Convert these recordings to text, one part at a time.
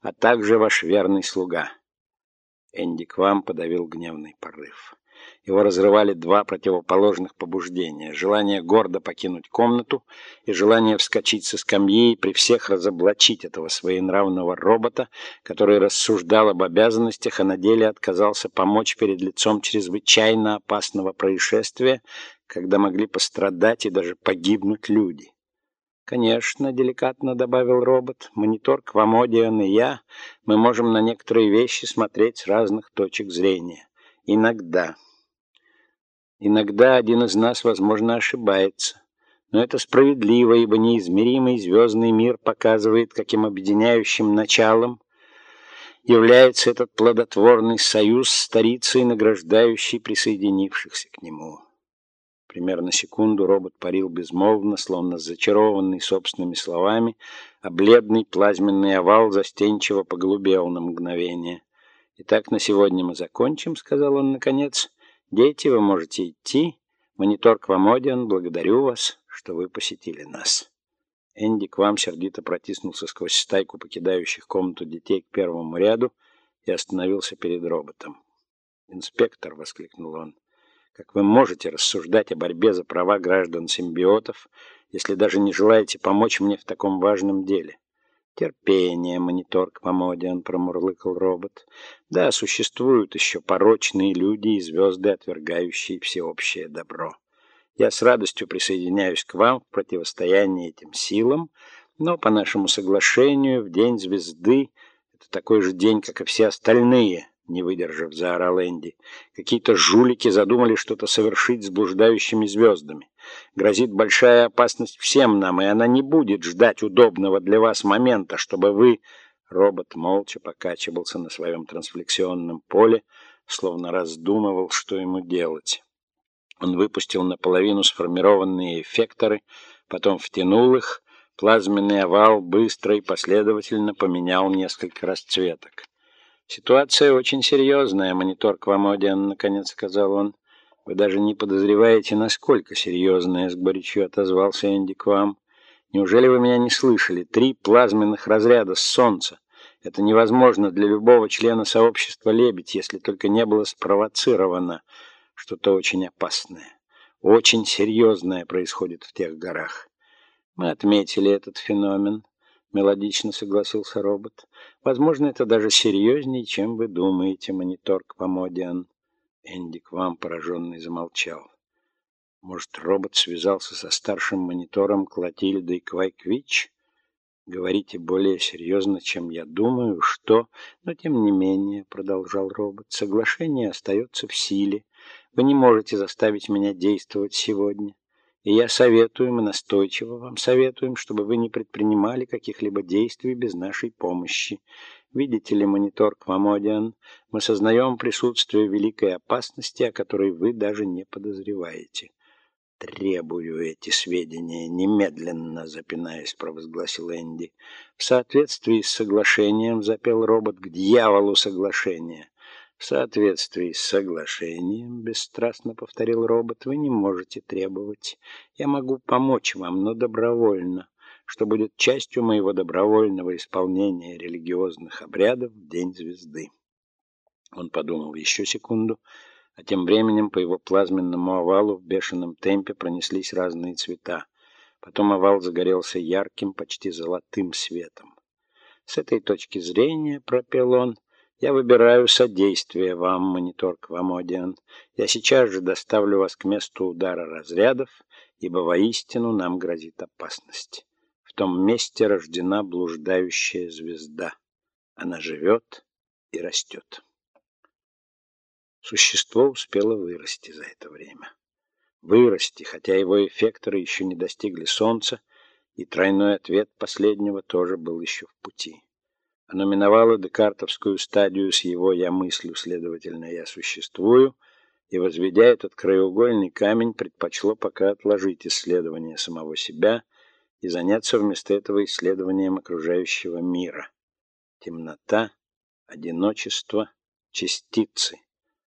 а также ваш верный слуга». Энди Квам подавил гневный порыв. Его разрывали два противоположных побуждения: желание гордо покинуть комнату и желание вскочить со скамьи и при всех разоблачить этого своенравного робота, который рассуждал об обязанностях, а на деле отказался помочь перед лицом чрезвычайно опасного происшествия, когда могли пострадать и даже погибнуть люди. Конечно, деликатно добавил робот. Монитор Квамодиан и я, мы можем на некоторые вещи смотреть с разных точек зрения. Иногда. Иногда один из нас, возможно, ошибается. Но это справедливо, ибо неизмеримый звездный мир показывает, каким объединяющим началом является этот плодотворный союз старицей, награждающий присоединившихся к нему. Примерно секунду робот парил безмолвно, словно зачарованный собственными словами, а бледный плазменный овал застенчиво поглубел на мгновение. «Итак, на сегодня мы закончим», — сказал он наконец. Дети, вы можете идти. Монитор Квамодиан, благодарю вас, что вы посетили нас. Энди к вам сердито протиснулся сквозь стайку покидающих комнату детей к первому ряду и остановился перед роботом. «Инспектор!» — воскликнул он. «Как вы можете рассуждать о борьбе за права граждан-симбиотов, если даже не желаете помочь мне в таком важном деле?» Терпение, монитор к Мамодиан, промурлыкал робот. Да, существуют еще порочные люди и звезды, отвергающие всеобщее добро. Я с радостью присоединяюсь к вам в противостоянии этим силам, но по нашему соглашению в день звезды, это такой же день, как и все остальные, не выдержав, заорал Энди. Какие-то жулики задумали что-то совершить с блуждающими звездами. Грозит большая опасность всем нам, и она не будет ждать удобного для вас момента, чтобы вы... Робот молча покачивался на своем трансфлексионном поле, словно раздумывал, что ему делать. Он выпустил наполовину сформированные эффекторы, потом втянул их. Плазменный овал быстро и последовательно поменял несколько расцветок. «Ситуация очень серьезная, монитор Квамодиан», — наконец сказал он. «Вы даже не подозреваете, насколько серьезная», — с горечью отозвался Энди Квам. «Неужели вы меня не слышали? Три плазменных разряда с Солнца. Это невозможно для любого члена сообщества «Лебедь», если только не было спровоцировано что-то очень опасное. Очень серьезное происходит в тех горах. Мы отметили этот феномен. — мелодично согласился робот. «Возможно, это даже серьезнее, чем вы думаете, монитор Квамодиан». Энди Квам, пораженный, замолчал. «Может, робот связался со старшим монитором Клотильдой Квайквич?» «Говорите более серьезно, чем я думаю, что...» «Но, тем не менее, — продолжал робот, — соглашение остается в силе. Вы не можете заставить меня действовать сегодня. И я советую, мы настойчиво вам советуем, чтобы вы не предпринимали каких-либо действий без нашей помощи. Видите ли, монитор Квамодиан, мы сознаем присутствие великой опасности, о которой вы даже не подозреваете. «Требую эти сведения немедленно», — запинаясь, провозгласил Энди. «В соответствии с соглашением», — запел робот, — «к дьяволу соглашение». В соответствии с соглашением, бесстрастно повторил робот, вы не можете требовать. Я могу помочь вам, но добровольно, что будет частью моего добровольного исполнения религиозных обрядов в День Звезды. Он подумал еще секунду, а тем временем по его плазменному овалу в бешеном темпе пронеслись разные цвета. Потом овал загорелся ярким, почти золотым светом. С этой точки зрения, пропел он, я выбираю содействие вам, монитор Квамодиан. Я сейчас же доставлю вас к месту удара разрядов, ибо воистину нам грозит опасность. В том месте рождена блуждающая звезда. Она живет и растет. Существо успело вырасти за это время. Вырасти, хотя его эффекторы еще не достигли Солнца, и тройной ответ последнего тоже был еще в пути. Оно миновало декартовскую стадию с его «я мыслю», следовательно, «я существую», и, возведя этот краеугольный камень, предпочло пока отложить исследование самого себя и заняться вместо этого исследованием окружающего мира. Темнота, одиночество, частицы.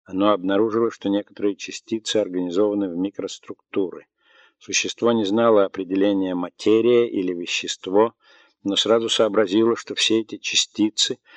Оно обнаружило, что некоторые частицы организованы в микроструктуры. Существо не знало определения материя или вещество, но сразу сообразила, что все эти частицы